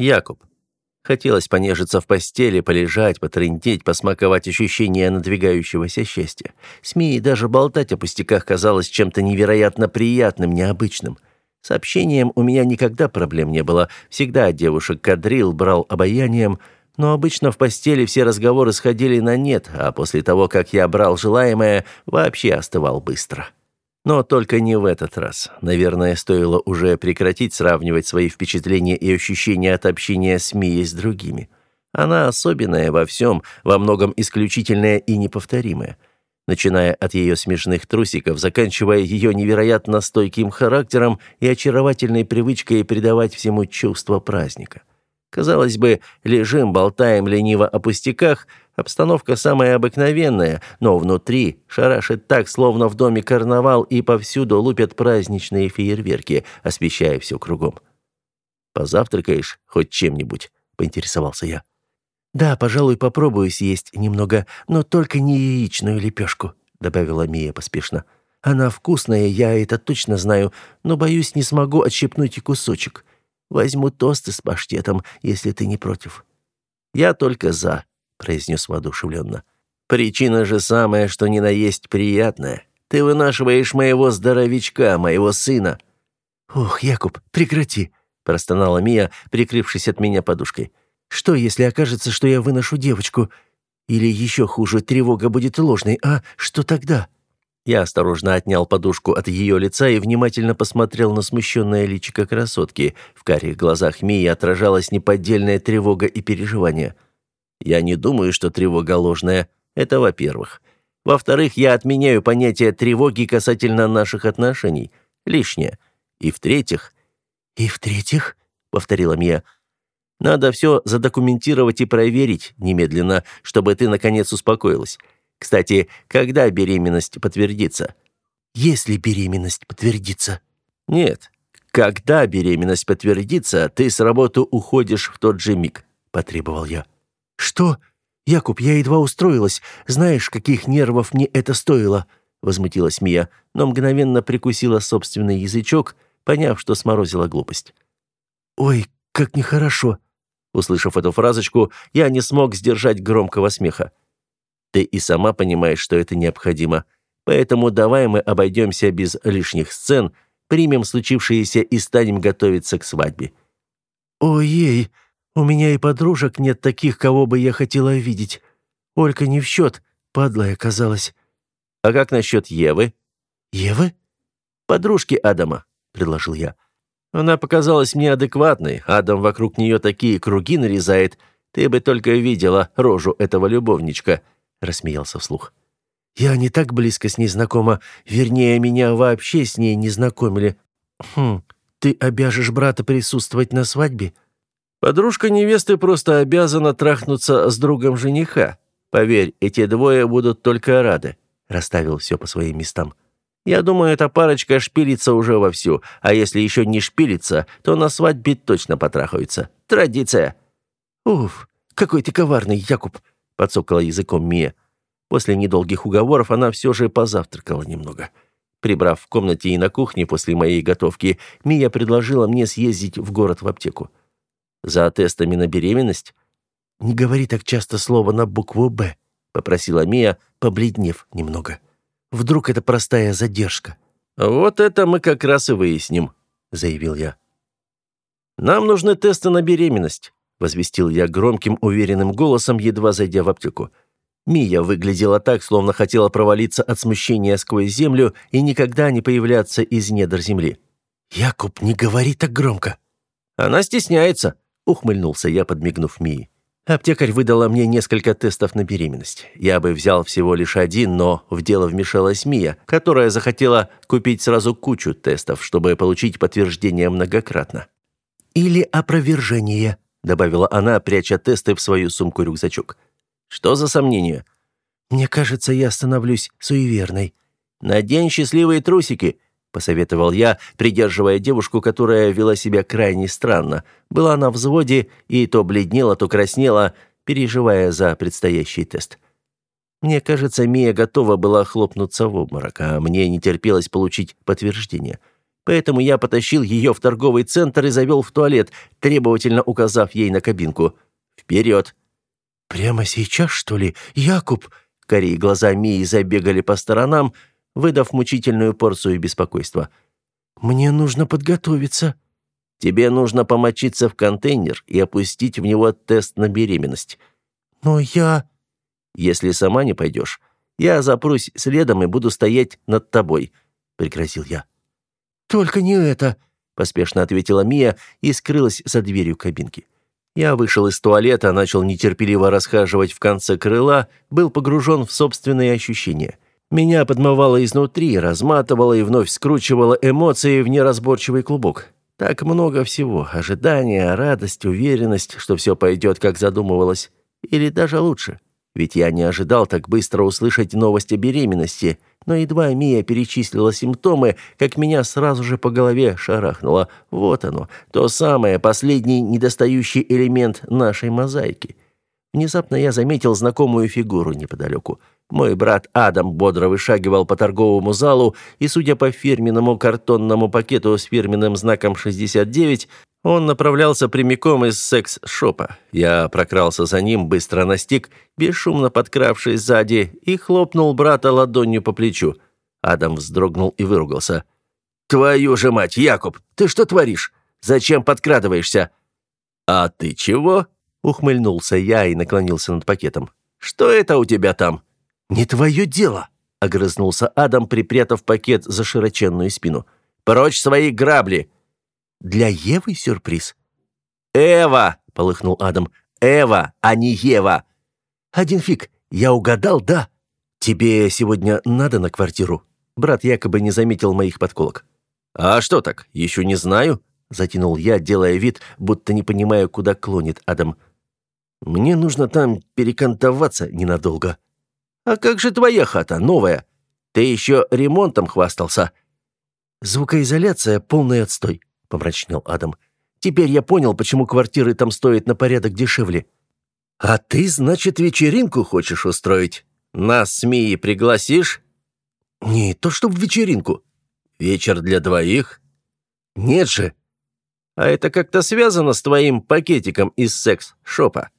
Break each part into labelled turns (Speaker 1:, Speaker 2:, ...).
Speaker 1: Якуб. Хотелось понежиться в постели, полежать, потрындеть, посмаковать ощущение надвигающегося счастья. СМИ и даже болтать о пустяках казалось чем-то невероятно приятным, необычным. С общением у меня никогда проблем не было. Всегда девушек кадрил, брал обаянием, но обычно в постели все разговоры сходили на нет, а после того, как я брал желаемое, вообще остывал быстро. Но только не в этот раз. Наверное, стоило уже прекратить сравнивать свои впечатления и ощущения от общения с Мией с другими. Она особенная во всем, во многом исключительная и неповторимая. Начиная от ее смешных трусиков, заканчивая ее невероятно стойким характером и очаровательной привычкой придавать всему чувство праздника. Казалось бы, лежим, болтаем лениво о пустяках, обстановка самая обыкновенная, но внутри шарашит так, словно в доме карнавал, и повсюду лупят праздничные фейерверки, освещая все кругом. «Позавтракаешь хоть чем-нибудь?» — поинтересовался я.
Speaker 2: «Да, пожалуй, попробую съесть немного, но только не яичную лепешку», — добавила Мия поспешно. «Она вкусная, я это точно знаю, но, боюсь, не смогу отщепнуть и кусочек. Возьму тосты с паштетом, если ты не против».
Speaker 1: «Я только за», — произнес воодушевленно. «Причина же самая, что не наесть приятная. Ты вынашиваешь моего здоровичка, моего сына».
Speaker 2: «Ох, Якуб, прекрати», — простонала Мия, прикрывшись от меня подушкой. «Что, если окажется, что я выношу девочку? Или еще хуже, тревога будет ложной, а что тогда?»
Speaker 1: Я осторожно отнял подушку от ее лица и внимательно посмотрел на смущенное личико красотки. В карих глазах Мии отражалась неподдельная тревога и переживание. Я не думаю, что тревога ложная. Это во-первых. Во-вторых, я отменяю понятие тревоги касательно наших отношений. Лишнее. И в-третьих...
Speaker 2: «И в-третьих?» — повторила Мия.
Speaker 1: «Надо все задокументировать и проверить немедленно, чтобы ты, наконец, успокоилась. Кстати, когда беременность подтвердится?
Speaker 2: Если беременность подтвердится.
Speaker 1: Нет. Когда беременность подтвердится, ты с работы уходишь в тот же миг, потребовал я.
Speaker 2: Что? Якуб, я едва устроилась. Знаешь, каких нервов мне это стоило? возмутилась Мия, но мгновенно прикусила собственный язычок, поняв, что сморозила глупость. Ой, как нехорошо.
Speaker 1: Услышав эту фразочку, я не смог сдержать громкого смеха. Ты и сама понимаешь, что это необходимо. Поэтому давай мы обойдемся без лишних сцен, примем случившееся и станем готовиться к свадьбе».
Speaker 2: «Ой-ей, у меня и подружек нет таких, кого бы я хотела видеть. Олька не в счет, падлая оказалась».
Speaker 1: «А как насчет Евы?»
Speaker 2: «Евы?»
Speaker 1: «Подружки Адама», — предложил я. Она показалась мне адекватной. Адам вокруг нее такие круги нарезает. Ты бы только видела рожу этого любовничка рассмеялся вслух.
Speaker 2: Я не так близко с ней знакома, вернее, меня вообще с ней не знакомили. Хм, ты обяжешь брата присутствовать на свадьбе?
Speaker 1: Подружка невесты просто обязана трахнуться с другом жениха. Поверь, эти двое будут только рады, расставил все по своим местам. Я думаю, эта парочка шпилится уже вовсю, а если еще не шпилится, то на свадьбе точно потрахаются. Традиция.
Speaker 2: Уф, какой ты коварный, Якуб
Speaker 1: подсокала языком Мия. После недолгих уговоров она все же позавтракала немного. Прибрав в комнате и на кухне после моей готовки, Мия предложила мне съездить в город в аптеку. За тестами на беременность?
Speaker 2: Не говори так часто слово на букву «Б», попросила Мия, побледнев немного. Вдруг это простая задержка.
Speaker 1: Вот это мы как раз и выясним, заявил я. Нам нужны тесты на беременность возвестил я громким, уверенным голосом, едва зайдя в аптеку. Мия выглядела так, словно хотела провалиться от смущения сквозь землю и никогда не появляться из недр земли.
Speaker 2: «Якуб, не говори так громко!»
Speaker 1: «Она стесняется», — ухмыльнулся я, подмигнув Мии. Аптекарь выдала мне несколько тестов на беременность. Я бы взял всего лишь один, но в дело вмешалась Мия, которая захотела купить сразу кучу тестов, чтобы получить подтверждение многократно.
Speaker 2: «Или опровержение»,
Speaker 1: добавила она, пряча тесты в свою сумку-рюкзачок. Что за сомнения?
Speaker 2: Мне кажется, я становлюсь суеверной.
Speaker 1: Надень счастливые трусики, посоветовал я, придерживая девушку, которая вела себя крайне странно. Была на взводе и то бледнела, то краснела, переживая за предстоящий тест. Мне кажется, Мия готова была хлопнуться в обморок, а мне не терпелось получить подтверждение. Поэтому я потащил ее в торговый центр и завел в туалет, требовательно указав ей на кабинку. «Вперед!»
Speaker 2: «Прямо сейчас, что ли? Якуб!»
Speaker 1: Карие глаза Мии забегали по сторонам, выдав мучительную порцию беспокойства.
Speaker 2: «Мне нужно подготовиться».
Speaker 1: «Тебе нужно помочиться в контейнер и опустить в него тест на беременность».
Speaker 2: «Но я...»
Speaker 1: «Если сама не пойдешь, я запрусь следом и буду стоять над тобой», — пригрозил я.
Speaker 2: «Только не это», —
Speaker 1: поспешно ответила Мия и скрылась за дверью кабинки. Я вышел из туалета, начал нетерпеливо расхаживать в конце крыла, был погружен в собственные ощущения. Меня подмывало изнутри, разматывало и вновь скручивало эмоции в неразборчивый клубок. Так много всего. Ожидания, радость, уверенность, что все пойдет, как задумывалось. Или даже лучше. Ведь я не ожидал так быстро услышать новость о беременности — но едва Мия перечислила симптомы, как меня сразу же по голове шарахнуло. Вот оно, то самое, последний недостающий элемент нашей мозаики. Внезапно я заметил знакомую фигуру неподалеку. Мой брат Адам бодро вышагивал по торговому залу, и, судя по фирменному картонному пакету с фирменным знаком 69, он направлялся прямиком из секс-шопа. Я прокрался за ним, быстро настиг, бесшумно подкравшись сзади, и хлопнул брата ладонью по плечу. Адам вздрогнул и выругался. «Твою же мать, Якуб, ты что творишь? Зачем подкрадываешься?» «А ты чего?» — ухмыльнулся я и наклонился над пакетом. «Что это у тебя там?»
Speaker 2: «Не твое дело!» — огрызнулся Адам, припрятав пакет за широченную спину.
Speaker 1: «Прочь свои грабли!»
Speaker 2: Для Евы сюрприз.
Speaker 1: Эва, полыхнул Адам. Эва, а не Ева.
Speaker 2: Один фиг. Я угадал, да. Тебе сегодня надо на квартиру. Брат якобы не заметил моих подколок.
Speaker 1: А что так? Еще не знаю,
Speaker 2: затянул я, делая вид, будто не понимаю, куда клонит Адам. Мне нужно там перекантоваться ненадолго.
Speaker 1: А как же твоя хата, новая? Ты еще ремонтом хвастался.
Speaker 2: Звукоизоляция полный отстой помрачнел Адам. Теперь я понял, почему квартиры там стоят на порядок дешевле.
Speaker 1: А ты, значит, вечеринку хочешь устроить? Нас с Мией пригласишь?
Speaker 2: Не, то чтоб вечеринку.
Speaker 1: Вечер для двоих?
Speaker 2: Нет же.
Speaker 1: А это как-то связано с твоим пакетиком из секс-шопа?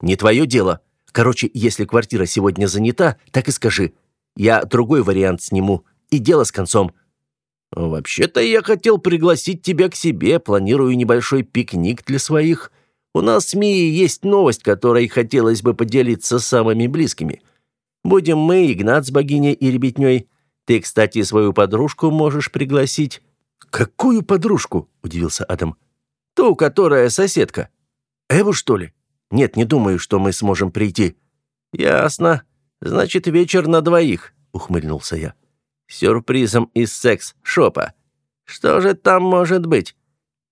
Speaker 2: Не твое дело. Короче, если квартира сегодня занята, так и скажи. Я другой вариант сниму. И дело с концом.
Speaker 1: «Вообще-то я хотел пригласить тебя к себе, планирую небольшой пикник для своих. У нас с Мией есть новость, которой хотелось бы поделиться с самыми близкими. Будем мы, Игнат с богиней и ребятней. Ты, кстати, свою подружку можешь пригласить».
Speaker 2: «Какую подружку?» – удивился Адам.
Speaker 1: «Ту, которая соседка».
Speaker 2: «Эву, что ли?» «Нет, не думаю, что мы сможем прийти».
Speaker 1: «Ясно. Значит, вечер на двоих», – ухмыльнулся я сюрпризом из секс-шопа. Что же там может быть?»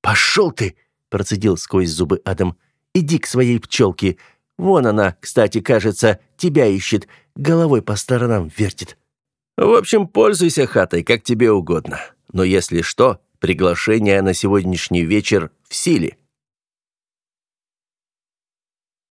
Speaker 2: «Пошел ты!» – процедил сквозь зубы Адам. «Иди к своей пчелке. Вон она, кстати, кажется, тебя ищет, головой по сторонам вертит».
Speaker 1: «В общем, пользуйся хатой, как тебе угодно. Но если что, приглашение на сегодняшний вечер в силе».